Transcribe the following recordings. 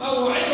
موعد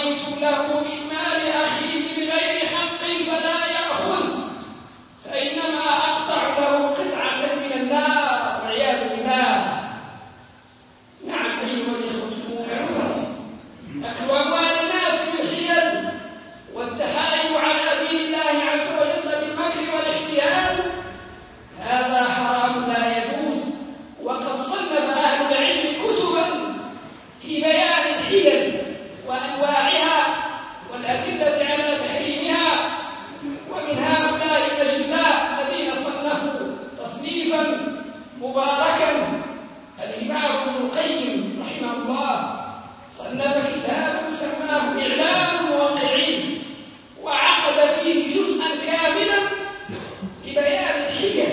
فمن قضيت له من Yes.